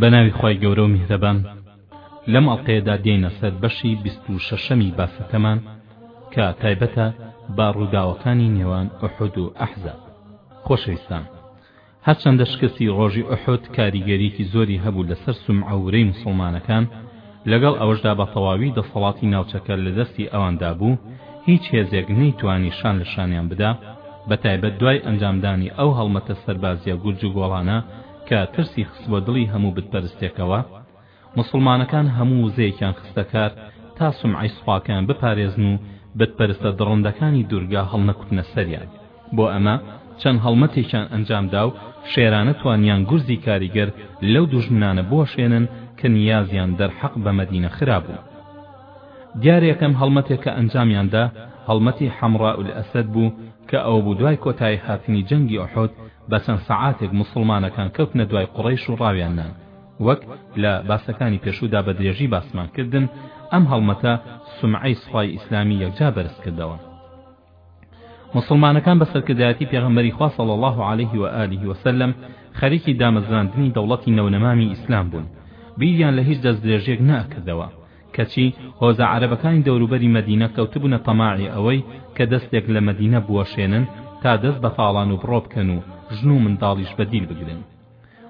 بە ناوی خوای گەورە و میهرەبان لەم ئەڵقەیەدا دێینە سەر بەشی بیست و شەشەمی باسەکەمان کە تایبەتە بە ڕووداوەکانی نێوان ئوحود و ئەحزاب خۆشەویستان هەرچەندە شکستی ڕۆژی ئوحود کاریگەریەکی زۆری هەبوو لەسەر سمعە ورەی مسلمانەکان لەگەڵ ئەوەشدا بە تەواوی دەسەڵاتی ناوچەکە لە دەستی ئەواندا بوو هیچ هێزێک نەیتوانی شان لە شانیان بدا بە تایبەت دوای ئەنجامدانی ئەو هەڵمەتە سەربازیە گورج و گۆڵانە کە ترسی خستبوە دڵی هەموو بت پەرستێکەوە موسڵمانەکان هەموو وزەیەکیان خستە کار تا سومعەی سوپاکەیان بپارێزن و بت پەرستە دڕندەکانی دورگە هەڵنەکوتنە سەریان بۆ ئەمە چەند هەڵمەتێکیان ئەنجامدا و شێرانە توانیان گورزی کاریگەر لەو دوژمنانە بوەشێنن کە نیازیان دەرحەق بە مەدینە خرابوو. دیارە یەکەم هەڵمەتێک کە ئەنجامیان دا هەڵمەتی حەمڕاء الاسد بوو کە ئەوەبوو دوای کۆتایی هاتنی جەنگی ئوحود بە چەند سەعاتێک موسڵمانەکان کەوتنە دوای قوڕەیش و ڕاویان نان وەک لە باسەکانی پێشوودا بە درێژی باسمان کردن ئەم هەڵمەتە سومعەی سوپای ئیسلامی یەکجار بەرز کردەوە. موسڵمانەکان بە سەرکردایەتی پێغەمبەری خوا صلی الله علیه و آله و سلم خەریکی دامەزراندنی دەوڵەتی نەونەمامی ئیسلام بوون بیریان لە هیچ دەستدرێژیەک نەئەکردەوە کەچی هۆزە عەرەبەکانی دەوروبەری مەدینە کەوتبوونە تەماعی ئەوەی کە دەستێک لە مەدینە بوەشێنن تا دەست بە تاڵان و بڕۆ بکەن و ژن و منداڵیش بە دیل بگرن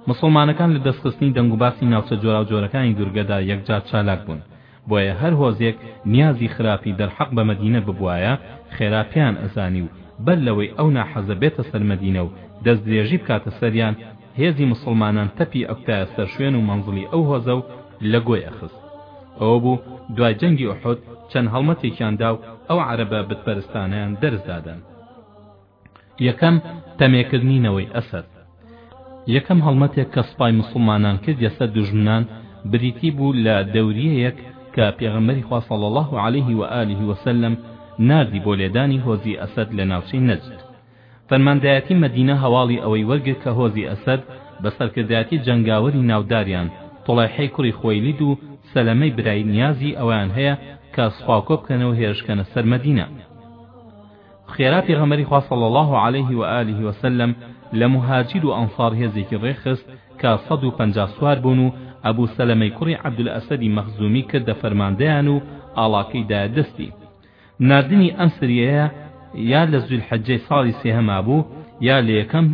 موسڵمانەکان لە دەستخستنی دەنگوباسی ناوچە جۆراوجۆرەکانی دورگەدا یەکجار چالاک بوون، بۆیە هەر هۆزێک نیازی خراپی دەرحەق بە مەدینە ببوایە خێرا پێیان ئەزانی و بەر لەوەی ئەو ناحەزە بێتە سەر مەدینە و دەستدرێژی بکاتە سەریان هێزی موسڵمانان تەپی ئەکوتایە سەر شوێن و مەنزڵی ئەو هۆزە و لە گۆی ئەخست. ئەوە بوو دوای جەنگی ئوحود چەند هەڵمەتێکیان دا و ئەو عەرەبە بتپەرستانەیان دەرس دادەن. یەکەم، تەمێکردنی نەوەی ئەسەد. یەکەم هەڵمەتێک کە سوپای موسڵمانان کردیە سەر دوژمنان بریتی بوو لە دەوریەیەک کە پێغەمبەری خوا صلی اللە علیه و آله و سلم ناردی بۆ لێدانی هۆزی ئەسەد لە ناوچەی نەجد. فەرماندایەتی مەدینە هەواڵی ئەوەی وەرگرت کە هۆزی ئەسەد بە سەرکردایەتی جەنگاوەری ناوداریان طلیحەی کوڕی خوەیلید و سەلەمەی برای نیازی ئەوەیان هەیە کە سوپاکۆبکەنەوە هێرشکەنە سەر مەدینە. خێرا پێغەمبەری خوا صلی اللە علیه و آله و سلم لە مهاجیر و ئەنصار هێزێکی ڕێکخست کە سەد و پەنجا سوار بوون و ئەبو سەلەمەی کوڕی عەبدولئەسەدی مەخزومی کردە فەرماندەیان و ئاڵاکەی دایە دەستی ناردنی ئەم سریەیە یا لە زویلحەجەی ساڵی سێهەما بوو یا لە یەکەم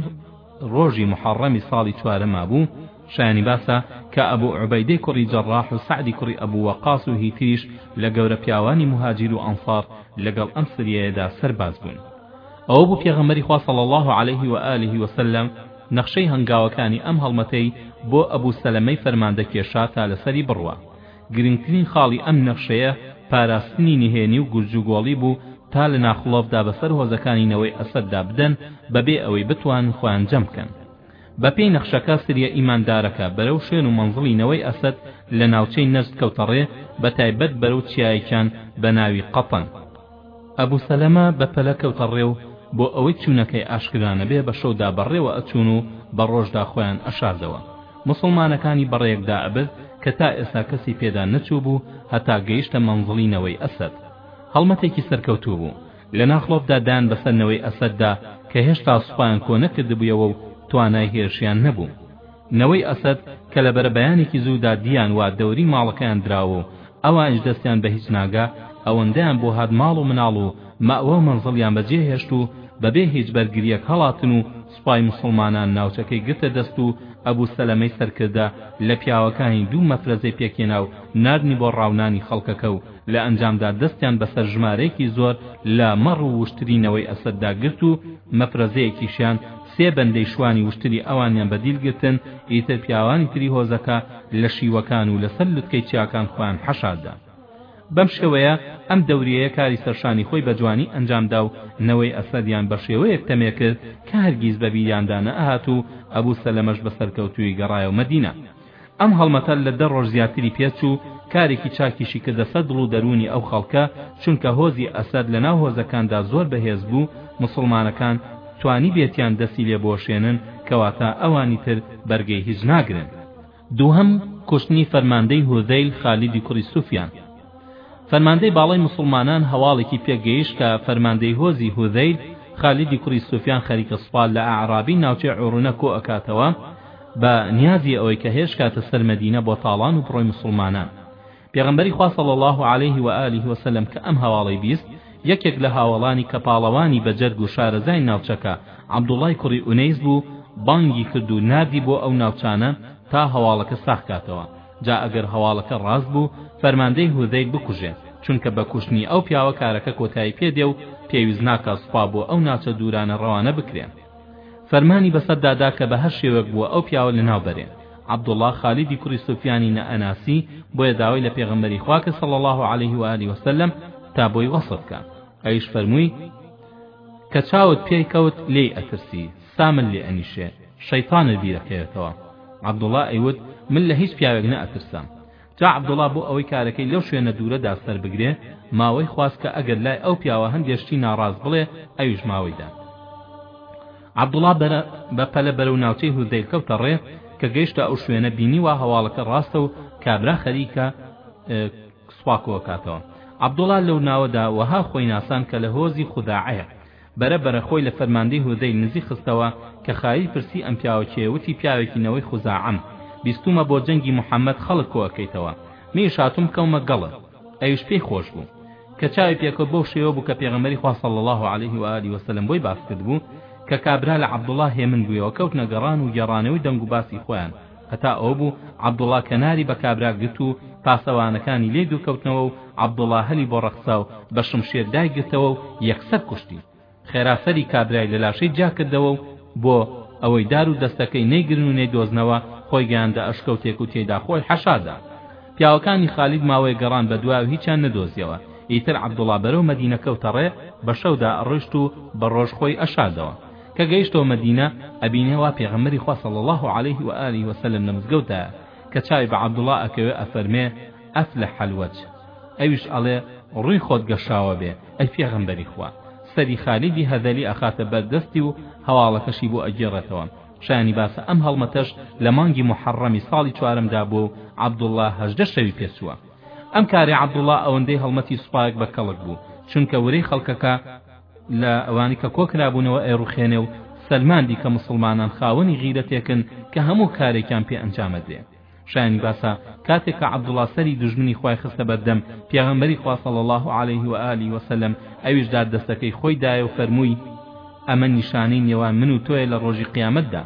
ڕۆژی موحەڕەمی ساڵی چوارە مابوو، شایانی باسە کە ئەبوو عوبەیدەی کوڕی جەڕاح و سەعدی کوڕی ئەبوو وەقاس و هیتریش لە گەورە پیاوانی موهاجیر و ئەنسار لەگەڵ ئەم سریەیەدا سەرباز بوون ئەوە بوو پێغەمبەری خوا صلی اللە علیه و آله و سلم نەخشەی هەنگاوەکانی ئەم هەڵمەتەی بۆ ئەبوو سەلەمەی فەرماندە کێشا تا لەسەری بڕوا گرنگترین خاڵی ئەم نەخشەیە پاراستنی نهێنی و گورجوگۆڵی بوو تا لە ناخڵۆڤدا بەسەر هۆزەکانی نەوەی ئەسەددا بدەن بەبێ ئەوەی بتوانن خۆیان جەم بکەن. بەپێی نەخشەکە سریە ئیماندارەکە بەرەو شوێن و مەنزڵی نەوەی ئەسەد لە ناوچەی نەجد کەوتە ڕێ، بەتایبەت بەرەو چیایەکیان بەناوی قەتەن. ئەبو سەلەمە بە پەلە کەوتە ڕێ و بۆ ئەوەی چوونەکەی ئاشکرا نەبێ بە شەودا بەڕێوە ئەچوون و بە ڕۆژدا خۆیان ئەشاردەوە موسڵمانەکانی بەڕێیەک دا ئەبرد کە تا ئێستا کەسی پێدا نەچوو بوو هەتا گەیشتە مەنزڵی نەوەی ئەسەد هەڵمەتێکی سەرکەوتوو بوو لە ناخڵۆپدا دان بەسەر نەوەی ئەسەددا کە هێشتا سوپایان کۆ نەکردبوویەوە و توانای هێرشیان نەبوو نەوەی ئەسەد کە لە بەرەبەیانێکی زوودا دییان وا دەوری ماڵەکەیان دراوە و ئەوانیش دەستیان بە هیچ ناگا، ئەوەندەیان بۆ هات ماڵ و مناڵ و مەئوە و مەنزڵیان بە جێ هێشت و بە بێ هیچ بەرگرییەک هەڵاتن و سوپای موسڵمانان ناوچەکەی گرتە دەست و ئەبو سەلەمەی سەرکردە لە پیاوەکانی دوو مەفرەزەی پێکهێنا و ناردنی بۆ ڕاونانی خەڵکەکە و لە ئەنجامدا دەستیان بە سەر ژمارەیەکی زۆر لە مەڕ و وشتری نەوەی ئەسەددا گرت و مەفرەزەیەکیشیان سێ بەندەی شوانی وشتری ئەوانیان بە دیل گرتن، ئیتر پیاوانی تری هۆزەکە لە شیوەکان و لەسەر لوتکەی چیاکان خۆیان حەشاردا. بەم شێوەیە ئەم دەوریەیە کاری سەرشانی خۆی بە جوانی ئەنجامدا و نەوەی ئەسەدیان بە شێوەیەک تەمێ کرد کە هەرگیز بە بیریاندا نەئەهات و ئەبو سەلەمەش بە سەرکەوتوویی گەڕایەوە مەدینە. ئەم هەڵمەتە لە دە ڕۆژ زیاتری پێچوو، کارێکی چاکیشی کردە سەر دڵ و دەروونی ئەو خەڵکە، چونکە هۆزی ئەسەد لە ناو هۆزەکاندا زۆر بەهێز بوو، موسڵمانەکان توانیبێتیان دەستی لێ بوەشێنن، کەواتە ئەوانی تر بەرگەی هیچ ناگرن. دووهەم، کوشتنی فەرماندەی هوذەیل خالیدی کوڕی سوفیان. فەرماندەی باڵای موسڵمانان هەواڵێکی پێ گەیشت کە فەرماندەی هۆزی هوذەیل، خالیدی کوڕی سوفیان خەریکە سوپا لە ئەعرابی ناوچەی عوڕونە کۆ ئەکاتەوە، بە نیازی ئەوەی کە هێرش کاتە سەر مەدینە بۆ تاڵان و بڕۆی موسڵمانان پێغەمبەری خوا صلی الله علیه و آله و سلم کە ئەم هەواڵەی بیست یەکێک لە هاوەڵانی کە پاڵەوانی بە جەرگ و شارەزای ناوچەکە عەبدوڵای کوڕی ئونەیس بوو بانگی کرد و ناردی بۆ ئەو ناوچانە تا هەواڵەکە ساخ کاتەوە جا ئەگەر هەواڵەکە ڕاست بوو فەرماندەی هوزەیل بکوژێ چونکە بە کوشتنی ئەو پیاوە کارەکە کۆتایی پێدێ و پێویست ناکا سوپا بۆ ئەو ناوچە دوورانە ڕەوانە بکرێن فەرمانی بەسەردا دا کە بەهەر شێوەک بووە ئەو پیاوە لەناو بەرێن عەبدوڵڵا خالیدی کوڕی سوفیانی نەئەناسی بۆیە داوای لە پێغەمبەری خوا کرد صلی الله علیه و آله وسلم تا بۆی وەسف کا ئەویش فەرمووی کە چاوت پێی کەوت لێی ئەترسی سامن لێ ئەنیشێ شەیتانت بیرەکەوێتەوە عەبدوڵڵا ئەیوت من لە هیچ پیاوێک نەئەترسم جا عەبدوڵڵا بۆ ئەوەی کارەکەی لەو شوێنە دوورەدا سەر بگرێ، ماوەی خواست کە ئەگەر لای ئەو پیاوە هەندێ شتی ناڕاست بڵێ، ئەویش ماوەی دا. عەبدوڵڵا بە پەلە بەرەو ناوچەی هوزەیل کەوتە ڕێ، کە گەیشتە ئەو شوێنە بینی وا هەواڵەکە ڕاستە و کابرا خەریکە سوپا کۆ کاتەوە. عەبدوڵڵا لەو ناوەدا وەها خۆی ناساند کە لە هۆزی خوزاعەیە. بەرە بەرە خۆی لە فەرماندەی هوزەیل نزیک خستەوە کە خالیل پرسی ئەم پیاوە کێیە وتی پیاوێکی نەوەی خوزاعەم بیستومە بۆ جەنگی موحەمەد خەڵک کۆ ئەکەیتەوە منیش هاتوم بکەومە گەڵت ئەویش پێی خۆش بوو کە چاوی پێکەوت بەو شێوە بوو کە پێغەمبەری خوا صلی اللە علیه و آله وسلم بۆی باس کردبوو کە کابرا لە عەبدوڵڵا هێمن بوویەوە کەوتنە گەڕان و گێڕانەوەی دەنگ و باسی خۆیان هەتا ئەوە بوو عەبدوڵا کەناری بە کابرا گرت و پاسەوانەکانی لێی دوورکەوتنەوە و عەبدوڵا هەلی بۆ ڕەخسا و بە شمشێر دایگرتەوە و یەکسەر کوشتی. خێرا سەری کابرای لە لاشەی جیا کردەوە و بۆ ئەوەی دار و دەستەکەی نەیگرن و نەیدۆزنەوە، خۆی گەیاندە ئەشکەوتێک و تێیدا خۆی حەشار دا. پیاوەکانی خالید ماوەیەک گەڕان بە دوای و هیچیان نەدۆزییەوە. ئیتر عەبدوڵا بەرەو مەدینە کەوتە ڕێ، بە شەودا ئەڕۆیشت و بە ڕۆژ خۆی ئەشاردەوە. کە گەیشتەوە مەدینە ئەبینێ وا پێغەمبەری خوا صلی اللە علیه و آله و سلم لە مزگەوتایە کە چاوی بە عەبدوڵڵا ئەکەوێ ئەفەرمێ افلح الوجه ئەویش ئەڵێ ڕووی خۆت گەشاوە بێ ئەی پێغەمبەری خوا سەری خالیدی هەذەلی ئەخاتە بەر دەستی و هەواڵەکەشی بۆ ئەگێڕێتەوە شایانی باسە ئەم هەڵمەتەش لە مانگی محەڕەمی ساڵی چوارەمدا بووە و عەبدوڵڵا هەژدە شەوی پێ چووە ئەم کارەی عەبدوڵڵا ئەوەندەی هەڵمەتی سوپایەک بە کەڵک بوو چونکە ورەی خەڵکەکە لە ئەوانی کە کۆکرابوونەوە ئەیڕوخێنێ و سەلماندی کە موسڵمانان خاوەنی غیرەتێکن کە هەموو کارێکیان پێ ئەنجامەدرێ شایانی باسە کاتێک کە عەبدوڵا سەری دوژمنی خوای خستە بەردەم پێغەمبەری خوا صلی الله علیه و آله و سلم ئەویش دار دەستەکەی خۆی دایە و فەرمووی ئەمە نیشانەی نێوان من و تۆیە لە ڕۆژی قیامەتدا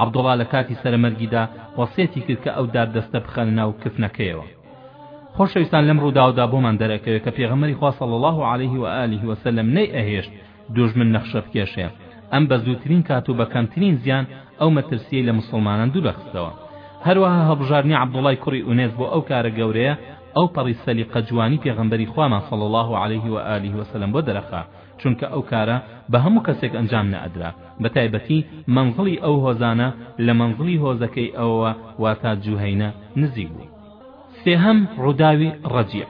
عەبدوڵا لە کاتی سەرەمەرگیدا وەسیەتی کرد کە ئەو داردەستە بخەنە ناو کفنەکەیەوە خۆشەویستان لەم ڕووداودا بۆمان دەرەکەوێت کە پێغەمەری خوا صلی الله علیه و آله و سلم نەی ئەهێشت دوژمن نەخشە بکێشێ ئەم بە زووترین کات و بە کەمترین زیان ئەو مەترسیەی لە مسلمانان دوور دەخستەوە هەروەها هەڵبژاردنی عەبدوڵای کوڕی ئونێس بۆ ئەو کارە گەورەیە ئەو پەڕی سەلیقە جوانی پێغەمبەری خوامان صلی الله علیه و آله و سلم بۆ دەرەخا چونکە ئەو کارە بە هەموو کەسێک ئەنجام نەئەدرا بە تایبەتی مەنزڵی ئەو هۆزانە لە مەنزڵی هۆزەکەی ئەوەوە واتە جوهەینە نزیک بوو. سێهەم، ڕووداوی ڕەجیع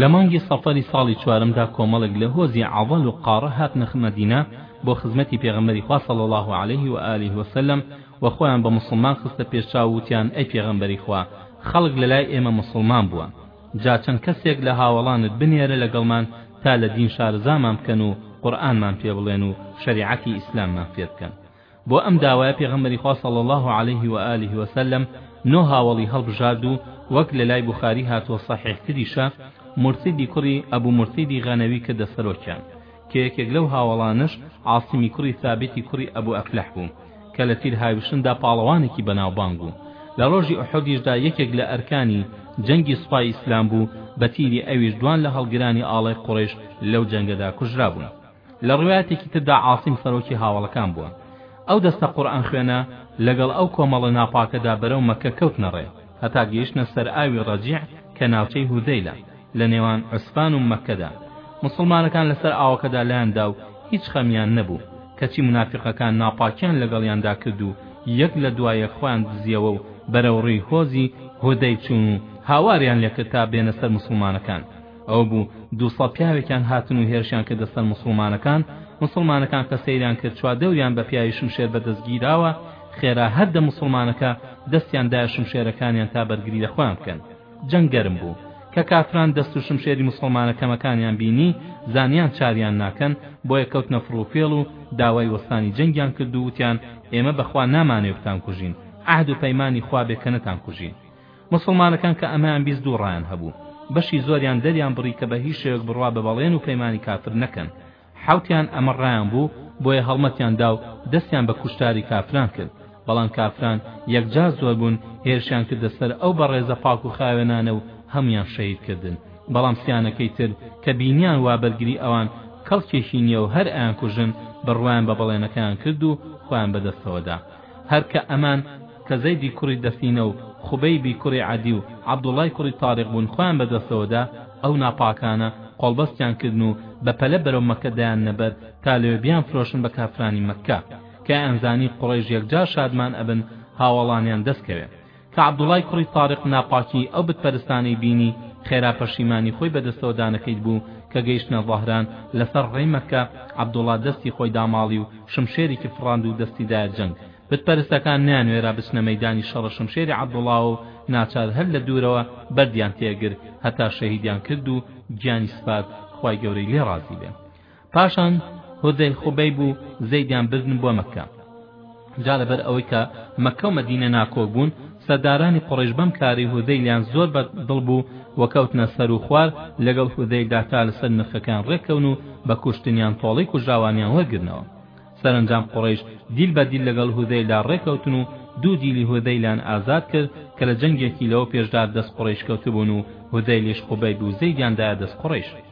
لە مانگی سەفەری ساڵی چوارەمدا کۆمەڵێک لە هۆزی عەضەل و قارە هاتنە مەدینە بۆ خزمەتی پێغەمبەری خوا صلی اللە علیه و آله و سلم و خۆیان بە موسڵمان خستە پێش چاو و وتیان ئەی پێغەمبەری خوا خەڵک لەلای ئێمە موسڵمان بووە جا چەند کەسێک لە هاوەڵانت بنێرە لەگەڵمان تا لە دین شارەزامان بکەن و قورئانمان پێ بڵێن و شەریعەتی ئیسلاممان فێر بکەن بۆ ئەم داوایە پێغەمبەری خوا صلی اللە علیه و آله و سلم نۆ هاوەڵی هەڵبژارد و وەک لە لای بوخاری هاتووە صحیح تریشە مرثدی کوڕی ابو مرثدی غنوی کردە سەرۆکیان کە یەکێک لەو هاوەڵانەش عاسمی کوڕی سابیتی کوڕی ئەبو ئەفلەح بوو، کە لە تیر هاویشتندا پاڵەوانێکی بەناوبانگ بوو. لە ڕۆژی ئوحودیشدا یەکێک لە ئەرکانی جەنگی سوپای ئیسلام بوو، بە تیری ئەویش دوان لە هەڵگرانی ئاڵای قوڕەیش لەو جەنگەدا کوژرابوون. لە ڕوایەتێکی تردا عاسیم سەرۆکی هاوەڵەکان بووە. ئەو دەستە قورئانخوێنە لەگەڵ ئەو کۆمەڵە ناپاکەدا بەرەو مەککە کەوتنە ڕێ. هەتا گەیشتنە سەر ئاوی ڕەجیع کە ناوچەی هودەیلە لە نێوان عوسفان و مەککەدا، موسڵمانەکان لەسەر ئاوەکەدا لایان دا و هیچ خەمیان نەبوو، کەچی مونافیقەکان ناپاکییان لەگەڵیاندا کرد و یەک لە دوا یەک خۆیان دزییەوە و بەرەو ڕووی هۆزی هودەیل چوون و هاواریان لێ کرد تا بێنە سەر موسڵمانەکان، ئەوە بوو دوو سەد پیاوێکیان هاتن و هێرشیان کردە سەر موسڵمانەکان، موسڵمانەکان کە سەیریان کرد چوار دەوریان بە پیاوی شمشێر بەدەست گیراوە، خێرا هەر دە موسڵمانەکە دەستیان دایە شمشێرەکانیان تا بەرگری لە خۆیان بکەن جەنگ گەرم بوو کە کافران دەست و شمشێری موسڵمانە کەمەکانیان بینی زانیان چاریان ناکەن بۆیە کەوتنە فڕوفێڵ و داوای وەستانی جەنگیان کرد و وتیان ئێمە بەخوا نامانێ بتانکوژین عەهد و پەیمانی خوا بێ کە نەتانکوژین مسلمانەکان کە ئەمەیان بیست دوو ڕایان هەبوو بەشی زۆریان دەریان بڕی کە بە هیچ شێوەک بڕوا بە بەڵێن و پەیمانی کافر نەکەن حەوتیان ئەمە ڕایان بوو بۆیە هەڵمەتیان دا و دەستیان بە کوشتاری کافران کرد بەڵام کافران یەکجار زۆر بوون هێرشیان کردە سەر ئەو بەڕێزە پاک و خاوێنانە و هەموویان شەهید کردن بەڵام سیانەکەی تر کە بینیان وا بەرگری ئەوان کەڵکێکی نییە و هەر ئەیانکوژن بڕوایان بە بەڵێنەکەیان کرد و خۆیان بەدەستەوە دا هەر کە ئەمان کە زەیدی کوڕی دەسینە و خوبەیبی کوڕی عەدی و عەبدوڵڵای کوڕی تاریق بوون خۆیان بە دەستەوە دا، ئەو ناپاکانە قۆڵبەستیان کردن و بە پەلە بەرەو مەککە دایان نە بەر تا لەوێ بیانفرۆشن بە کافرانی مەککە. کە ئەیانزانی قوڕەیش یەکجار شادمان ئەبن هاوەڵانیان دەست کەوێ. کە عەبدوڵای کوڕی تاریق ناپاکیی ئەو بتپەرستانەی بینی، خێرا پەشیمانی خۆی بەدەستەوە دانەکەیت بوو، کە گەیشتنە ظەهران، لەسەر ڕێی مەککە، عەبدوڵا دەستی خۆی داماڵی و شمشێرێکی فڕاند و دەستی دایە جەنگ. بتپەرستەکان نەیانوێرا بچنە مەیدانی شەڕە شمشێری عەبدوڵاوە و ناچار هەر لە دوورەوە بەردیان تێ گرت، هەتا شەهیدیان کرد و گیانی سپارد، خوای گەورەی لێ ڕازی بێ. پاشان هوزەیل خوبەیب و زەیدیان بردن بۆ مەککە جا لەبەر ئەوەی کە مەککە و مەدینە ناکۆک بوون سەردارانی قوڕیش بەم کارەی هوزەیلیان زۆر بە دڵ بوو و کەوتنە سەر و خوار لەگەڵ هوزەیلدا تا لەسەر نرخەکان ڕێککەون و بە کوشتنیان تۆڵەی کوژراوانیان وەرگرنەوە سەرەنجام قوڕیش دیل بە دیل لەگەڵ هوزەیلدا ڕێککەوتن و دوو دیلی هوزەیلیان ئازاد کرد کە لە جەنگێکی لەوە پێشدا دەست قوڕیش کەوتبوون و هوزەیلیش خوبەیب و زەیدیان دایە دەست قوڕیش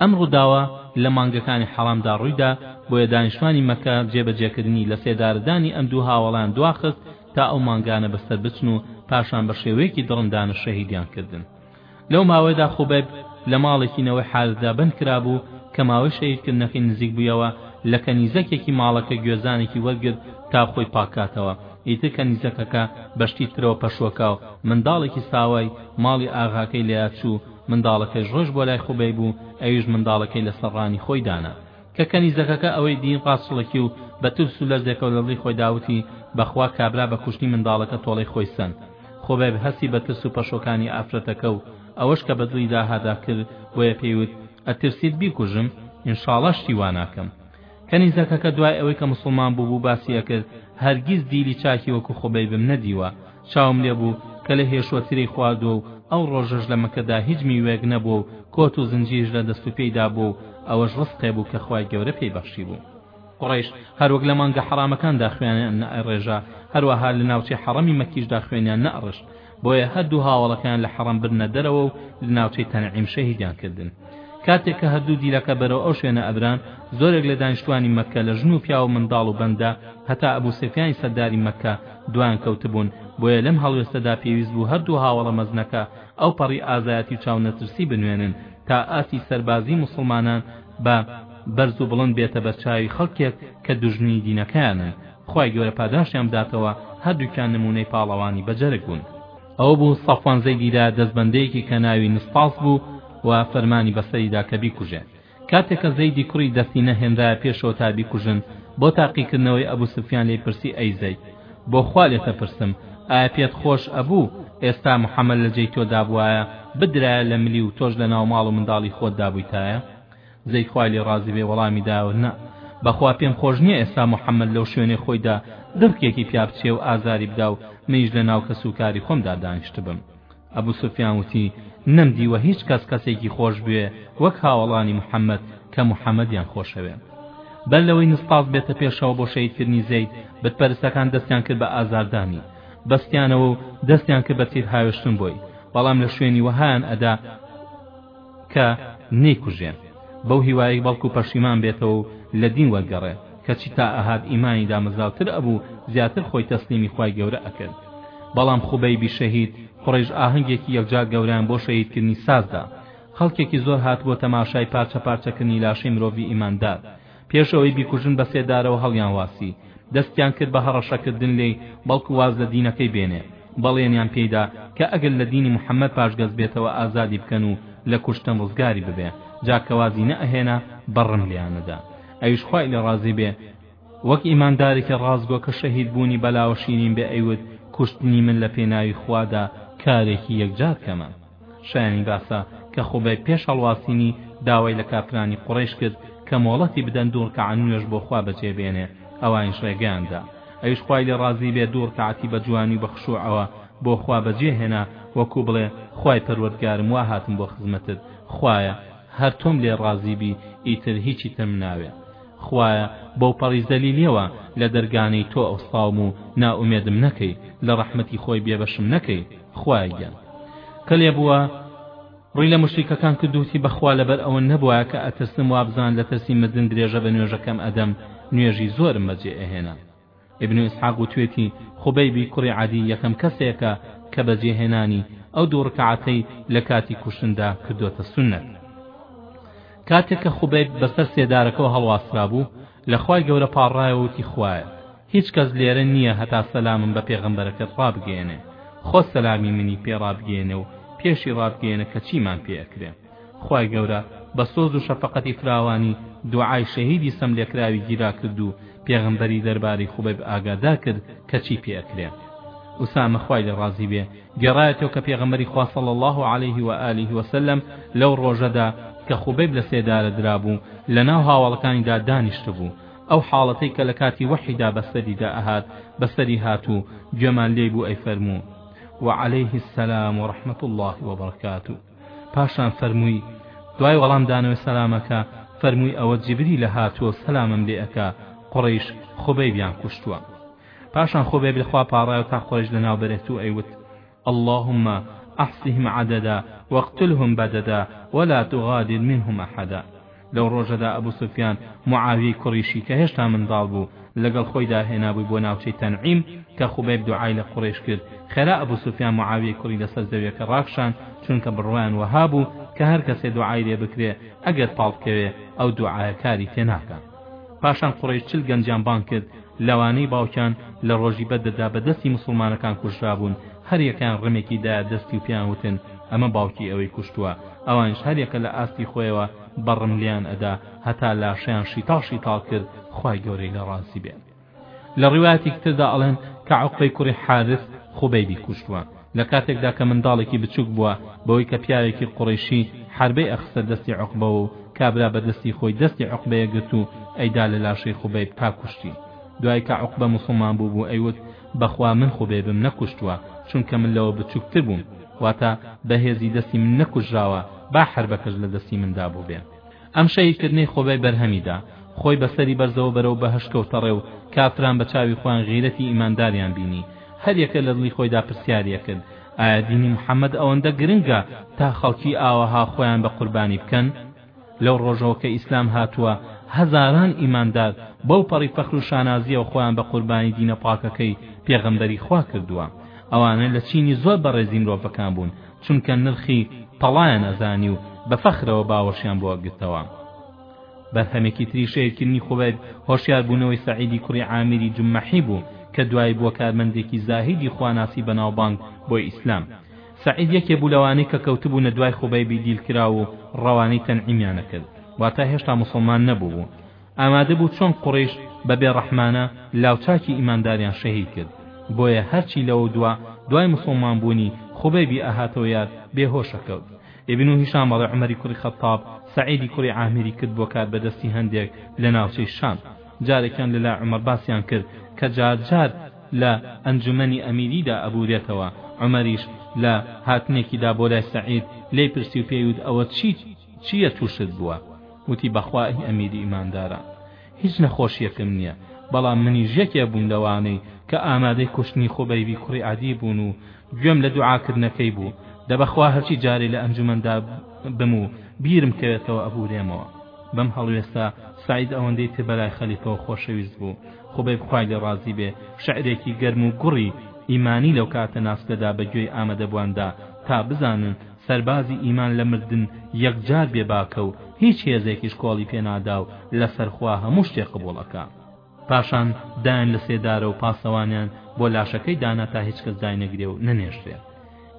ئەم ڕووداوە لە مانگەکانی حەرامدا ڕوویدا، بۆیە دانیشتوانی مەککە جێبەجێکردنی لەسێدارەدانی ئەم دوو هاوەڵیان دواخست تا ئەو مانگانە بەسەربچن و پاشان بە شێوەیەکی دڕندانە شەهیدیان کردن. لەو ماوەیەدا خوبەیب لە ماڵێکی نەوەی حارثدا بەندکرابوو کە ماوەی شەهیدکردنەکەی نزیک بوویەوە، لە کەنیزەکێکی ماڵەکە گوێزانێکی وەرگرت تا خۆی پاککاتەوە، ئیتر کەنیزەکەکە بە شتی ترەوە پەشووەکا و منداڵێکی ساوای ماڵی ئاغاکەی لەیادچوو، منداڵەکەش ڕۆیشت بۆ لای خوبەیب و ئەویش منداڵەکەی لەسەر ڕانی خۆی دانا کە کەنیزەکەکە ئەوەی دین ڕاسڵەکی و بە ترس و لەرزێکەوە لە دڵی خۆیدا وتی بەخوا کابرا بە کوشتنی منداڵەکە تۆڵەی خۆی سەند خوبەیب هەستی بە ترس و پەشۆکانی ئافرەتەکە و ئەوەش کە بە دڵیدا هادا کرد بۆیە پێی وت ئەترسیت بیکوژم؟ ئینشاڵا شتی وا ناکەم کەنیزەکەکە دوای ئەوەی کە موسڵمان بووبوو باسی ئەکرد هەرگیز دیلی چاکی وەکو خوبەیبم نەدیوە چاوم لێ بوو کە لە هێشوە ترێی خواردووە و ئەو ڕۆژەش لە مەکەدا هیچ میوەیەک نەبووە و کۆت و زنجیرش لە دەست و پێیدا بووە و ئەوەش ڕزقێ بوو کە خوای گەورە پێی بەخشی بوو قوڕەیش هەروەک لە مانگە حەڕامەکاندا خوێنیان نەئەڕێژا هەروەها لە ناوچەی حەڕەمی مەکیشدا خوێنیان نەئەڕشت بۆیە هەردوو هاوەڵەکەیان لە حەڕەم برنە دەرەوە و لە ناوچەی تەنعیم شەهیدیان کردن کاتێک کە هەردوو دیلەکە بەرەو ئەو شوێنە ئەبران زۆرێک لە دانیشتوانی مەککە لە ژن و پیاو و منداڵ و بەندە هەتا ئەبوو سفیانی سەرداری مەککە دوایان کەوتبوون بۆیە لەم هەڵوێستەدا پێویست بوو هەردوو هاوەڵە مەزنەکە ئەو پەڕی ئازایەتی و چاونەترسی بنوێنن تا ئاستی سەربازی موسڵمانان بە بەرز و بڵند بێتە بەرچاوی خەڵکێک کە دوژمنی دینەکەیانن خوای گەورە پاداشتیان بداتەوە هەردووکیان نمونەی پاڵەوانی بەجەرگ بوون ئەوەبوو سەفوان زەیدی دا دەستبەندەیەکی کە ناوی نسطاس بوو و فەرمانی بەسەریدا کە بیکوژێ کاتێک کە زەیدی کوڕی دەستی نەهێنرایە پێشەوە تا بیکوژن بۆ تاقیکردنەوەی ئەبوو سفیان لێی پرسی ئەی زەید بۆ خوا لێتە پرسم ئایا پێت خۆش ئەبوو ئێستا محەممەد لە جێی تۆدا بوایە بدرایە لە ملی و تۆش لە ناو ماڵ و منداڵی خۆتدا بوویتایە زەید خوای لێ ڕازی بێ وەڵامی دایەوە نا بەخوا پێم خۆش نییە ئێستا محەمەد لەو شوێنەی خۆیدا دڕکێکی پیا بچێ و ئازاری بدا و منیش لە ناو کەس و کاری خۆمدا دانیشتبم ئەبوو سوفیان وتی نەم دیوە هیچ کەس کەسێکی خۆش بوێ وەک هاوەڵانی محەمەد کە محەمەدیان خۆشەوێ بەر لەوەی نسقاس بێتە پێشەوە بۆ شەیدکردنی زەید بتپەرستەکان دەستیان کرد بە ئازاردانی بەستیانەوە و دەستیان کرد بە تیر هاوێشتن بۆی بەڵام لە شوێنی وەهایان ئەدا کە نەیکوژێن بەو هیوایەی بەڵکو پەشیمان بێتەوە و لە دین وەرگەڕێ کەچی تا ئەهات ئیمانی دامەزراوتر ئەبوو زیاتر خۆی تەسلیمی خوای گەورە ئەکرد بەڵام خوبەیبی شەهید قوڕەیش ئاهەنگێکی یەکجار گەورەیان بۆ شەهیدکردنی سازدا خەڵکێکی زۆر هاتبووە تەماشای پارچە پارچەکردنی لاشەی مرۆڤی ئیماندار پێش ئەوەی بیکوژن بە سێدارەوە هەڵیان واسی دەستیان کرد بە هەڕەشە کردن لێی بەڵکو واز لە دینەکەی بێنێ بەڵێنیان پێی دا کە ئەگەر لە دینی محمد پاشگەز بێتەوە ئازادی بکەن و لە کوشتن ڕزگاری ببێ جا کە وازی نەئەهێنا بەڕم لێیان نەدا ئەویش خوای لێ ڕازی بێ وەک ئیماندارێکی ڕاستگۆ کە شەهید بوونی بەلاوە شیرین بێ ئەیوت کوشتنی من لە پێناوی خوادا کارێکی یەکجار کەمە شایانی باسە کە خوبەیب پێش هەڵواسینی داوای لە کافرانی قوڕەیش کرد کە مۆڵەتی بدەن دوو ڕکەعە نوێژ بۆ خوا بەجێ بێنێ ئەوانیش ڕێگەیان دا ئەویش خوای لێ ڕازی بێ دوو ڕکەعەتی بە جوانی و بە خشوعەوە بۆ خوا بەجێ هێنا وەکوو بڵێ خوای پەروەردگارم وا هاتم بۆ خزمەتت خوایە هەر تۆم لێ ڕازی بی ئیتر هیچی ترم ناوێ خوایە بەو پەڕی زەلیلیەوە لە دەرگانەی تۆ ئەوساوم و نائومێدم نەکەی لە ڕەحمەتی خۆی بێبەشم نەکەی خوایە گیان کە لێ بووە ڕی لە مشریکەکان کرد و وتی بەخوا لەبەر ئەوە نەبوایە کە ئەترسم وابزان لە ترسی مردن درێژە بە نوێژەکەم ئەدەم نوێژی زۆرم بەجێ ئەهێنا ابن اسحاق وتوێتی خبیبی کوڕی عەدی یەکەم کەسێکە کە بەجێهێنانی ئەو دوو ڕکعەتەی لە کاتی کوشتندا کردوتە سنەت کاتێک کە خبیب بەسەر سێدارەکەەوە هەڵواسرابوو لە خوای گەورە پاڕایەوە وتی خوایە هیچ کەس لێرە نییە هەتا سەلامم بە پێغەمبەرەکەت ڕابگەیەنێ خۆت سەلامی منی پێ ڕابگەیەنە و پێشی ڕابگەیەنە کە چیمان پێ ئەکرێ خوای گەورە بە سۆز و شەفەقەتی فراوانی دوعای شەهیدی سەم لێکراوی گیرا کرد و پێغەمبەری دەربارەی خوبەیب ئاگادار کرد کە چی پێ ئەکرێ ئوسامە خوای لێ ڕازی بێ گێڕایەتەوە کە پێغەمبەری خوا صلی الله علیه و آله وسلم لەو ڕۆژەدا کە خوبەیب لە سێدارە درابوو لەناو هاوەڵەکانیدا دانیشتبوو ئەو حاڵەتەی کە لە کاتی وەحیدا بە سەریدا ئەهات بە سەری هات و گوێمان لێی بوو ئەی فەرموو وعليه السلام ورحمة الله وبركاته پاشان فەرمووی دوای وەڵام دانەوەی سەلامەکە فەرمووی ئەوە جیبری لە هاتووە و سەلامم لێ ئەکا قڕیش خۆبەیبیان کوشتووە پاشان خۆبەیب لەخوا پاڕایەوە تا قڕیش لە ناو بەرێت و ئەیوت اللهم احصهم عددا واقتلهم بددا ولا تغادر منهم احدا لەو ڕۆژەدا ئەبو سوفیان معاویەی کوڕیشی کە هێشتا منداڵ بوو لەگەڵ خۆیدا هێنابووی بۆ ناوچەی تەنعیم کە خوبەیب دوعای لە قوڕەیش کرد خێرا ئەبو سوفیان معاویەی کوڕی لەسەر زەویەکە ڕاکشان چونکە بڕوایان وەهابوو کە هەرکەسێ دوعای لێ بکرێ ئەگەر پاڵبکەوێ ئەو دوعایە کاری تێناگا پاشان قوڕەیش چل گەنجیان بانگ کرد لەوانەی باوکیان لە ڕۆژی بەدردا بە دەستی موسڵمانەکان کوژرابوون هەر یەکەیان ڕمێکی دایە دەستی و پێیان وتن ئەمە باوکی ئێوەی کوشتووە ئەوانیش هەر یەکە لە ئاستی خۆیەوە بە ڕملیان ئەدا هەتا لاشەیان شیتاڵ شیتاڵ کرد خوای گەورەی لێ ڕازی بێت لە ڕیوایەتێکی تردا ئەڵێن کە عوقبەی کوڕی حارث خوبەیبی کوشتووە لە کاتێکدا کە منداڵێکی بچووک بووە بەوەی کە پیاوێکی قوڕەیشی حەربەی ئەخستە دەستی عوقبەوە و کابرا بە دەستی خۆی دەستی عوقبەیە گرت و ئەیدا لە لاشەی خوبەیب تا کوشتی دوای کە عوقبە موسڵمان بوو بوو ئەیوت بەخوا من خوبەیبم نەکوشتووە چونکە من لەوە بچووکتر بووم واتە بەهێزی دەستی من نەکوژراوە با حەربەکەش لە دەستی مندا بووبێ ئەم شەهیدکردنەی خۆبای بەرهەمیدا، خۆی بە سەری بەرزەوە بەرەو بەهەشت کەوتەڕێ و کافران بە چاوی خۆیان غیرەتی ئیمانداریان بینی، هەریەکە لە دڵی خۆیدا پرسیاری ئەکرد، ئایا دینی محەمەد ئەوەندە گرنگە تا خەڵکی ئاوەها خۆیان بە قوربانی بکەن؟ لەو ڕۆژەوە کە ئیسلام هاتووە، هەزاران ئیماندار بەو پەڕی فەخر و شانازییەوە خۆیان بە قوربانی دینە پاکەکەی پێغەمبەری خوا کردووە. ئەوانە لە چینی زۆر بەڕێزی مرۆڤەکان بوون، چونکە نرخی پەڵایان ئەزانی و بە فەخرەوە باوەشیان بۆ ئەگرتەوە بەرهەمێکی تری شێرکردنی خوبەیب هۆشیاربوونەوەی سەعیدی کوڕی عامیری جمەحی بوو کە دوایی بووە کارمەندێکی زاهیدی خواناسی بەناوبانگ بۆ ئیسلام سەعید یەکێ بوو لەوانەی کە کەوتبوونە دوای خوبەیبی دیلکراو و ڕەوانەی تەنعیمیانە کرد واتە هێشتا موسڵمان نەبووبوو ئامادەبوو چۆن قوڕەیش بە بێ ڕەحمانە لاوچاکی ئیمانداریان شەهید کرد بۆیە هەرچی لەوە دوا دوای موسڵمان بوونی خوبەیبی ئەهاتەوە یار بێ هۆش ئەکەوت ئیبن و هیشام ئەڵێ عومەری کوڕی خەتاب سەعیدی کوڕی عامری کرد بۆ کار بەدەستی هەندێک لە ناوچەی شام جارێکیان لە لای عومەر باسیان کرد کە جار جار لە ئەنجومەنی ئەمیریدا ئەبورێتەوە عومەریش لە هاتنێکیدا بۆ لای سەعید لێی پرسی و پێیوت ئەوە چیت چییە تووشت بووە؟ وتی بەخوا ئەی ئەمیری ئیمانداران هیچ نەخۆشییەکم نییە، بەڵام منیش یەکێ بووم لەوانەی کە ئامادەی کوشتنی خوبەیبی کوڕی عەدی بوون و گوێم لە دوعاکردنەکەی بوو، دە بەخوا هەرچی جارێ لە ئەنجومەندا بم و بیرم کەوێتەوە ئەبوورێمەوە. بەم هەڵوێستە سەعید ئەوەندەی تر بەلای خەلیفەوە خۆشەویست بوو، خوبەیب خوای لێ ڕازی بێ شعرێکی گەرم و گوڕی ئیمانی لەوکاتە ناسکەدا بە گوێی ئامەدەبواندا تا بزانن سەربازی ئیمان لە مردن یەکجار بێ باکە و هیچ هێزێکیش کۆڵی پێ نادا و لەسەر خوا هەموو شتێ قبوڵ ئەکا. پاشان دایان لە سێدارە و پاسەوانیان بۆ لاشەکەی دانا تا هیچ کەس داینەگرێ و نەنێژرێ.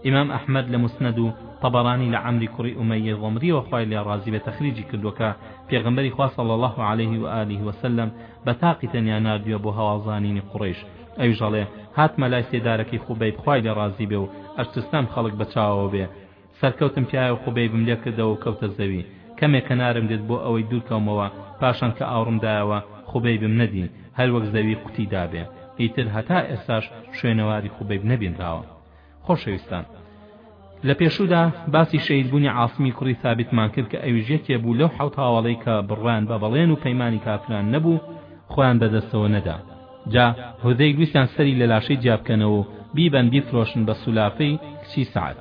ئیمام ئەحمەد لە موسنەد و تەبەرانی لە عەمری کوڕی ئومەییەی ضمریەوە خوای لێ ڕازی بێ تەخریجی کردووە کە پێغەمبەری خوا صلی اللە علیه و آله و سلم بە تاقی تەنیا ناردوویە بۆ هەواڵ زانینی قوڕەیش ئەویش ئەڵێ، هاتمە لای سێدارەکەی خوبەیب خوای لێ ڕازی بێ و ئەشتستان خەڵک بە چاوەوە بێ، سەرکەوتم پیاێ و خوبەیبم لێ کردەوە و کەوتە زەوی، کەمێ کەنارم گرت بۆ ئەوەی دوور کەومەوە، پاشان کە ئاوڕم دایەوە خوبەیبم نەدی، هەر وەک زەوی قوتی دابێ، ئیتر هەتا ئێستاش شوێنەواری خوبەیب نەبینراوە. خۆشەویستان لە پێشوودا باسی شەید بوونی عاصمی کوڕی ثابتمان کرد کە ئەویش یەکێ بوو لەو حەوت هاوەڵەی کە بڕوایان بە بەڵێن و پەیمانی کافران نەبوو خۆیان بەدەستەوە نەدا جا هودەی گویستان سەری لە لاشەی جیابکەنەوە و بیبەن بیفرۆشن بە سولافەی کچی سعد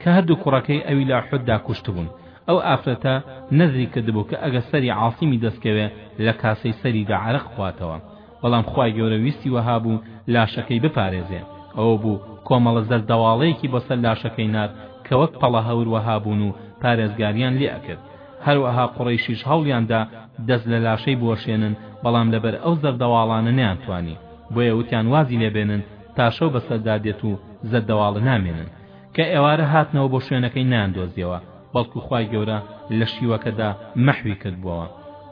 کە هەردوو کوڕەکەی ئەوی لە حوددا کوشتبوون ئەو ئافرەتە نەزری کردبوو کە ئەگە سەری عاصمی دەستکەوێ لە کاسەی سەریدا عرق خواتەوە بەڵام خوای گەورە ویستی وەها بوو لاشەکەی بپارێزێ ئەوە بوو کۆمەڵە زەردەواڵەیەکی بۆ سەر لاشەکەی نارد کە وەک پەڵە هەور وەها بوون و پارێزگاریان لێ ئەکرد هەروەها قوڕەیشیش هەوڵیان دا دەست لە لاشەی بوەشێنن بەڵام لەبەر ئەو زەردەواڵانە نەیانتوانی بۆیە وتیان وازی لێ بێنن تا شەو بەسەردا دێت و زەردەواڵە نامێنن کە ئێوارە هاتنەوە بۆ شوێنەکەی ناندۆزیەوە بەڵکو خوای گەورە لە شیوەکەدا مەحوی کردبووەوە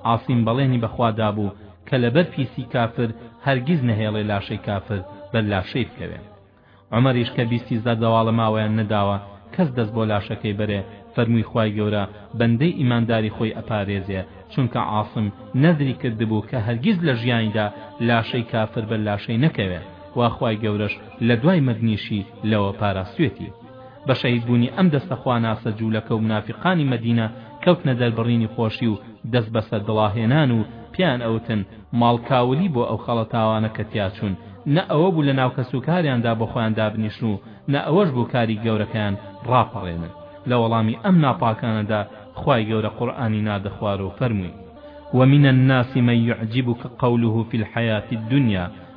عاصیم بەڵێنی بەخوا دابوو کە لەبەر پیسی کافر هەرگیز نەهێڵێ لاشەی کافر بەر لاشەی بکەوێ عومەریش کە بیستی زەردەواڵە ماوەیان نەداوە کەس دەست بۆ لاشەکەی بەرێ فەرمووی خوای گەورە بەندەی ئیمانداری خۆی ئەپارێزێ چونکە عاسم نەزری کردبوو کە هەرگیز لە ژیانیدا لاشەی کافر بەر لاشەی نەکەوێ وا خوای گەورەش لە دوای مردنیشی لەوە پاراستوێتی بە شەهید بوونی ئەم دەستە خواناسە جوولەکە و منافیقانی مەدینە کەوتنە دەربڕینی خۆشی و دەست بەسەر دڵا هێنان و پێیان ئەوتن ماڵ کاولی بۆ ئەو خەڵە تاوانە کە تیا چوون نە ئەوە بوو لە ناو کەس و کاریاندا بۆ خۆیان دابنیشن و نە ئەوەش بوو کاری گەورەکەیان ڕاپەڕێنن لە وەڵامی ئەم ناپاکانەدا خوای گەورە قورئانی ناردە خوار و فەرمووی ومن الناس من يعجبك قوله في الحياة الدنيا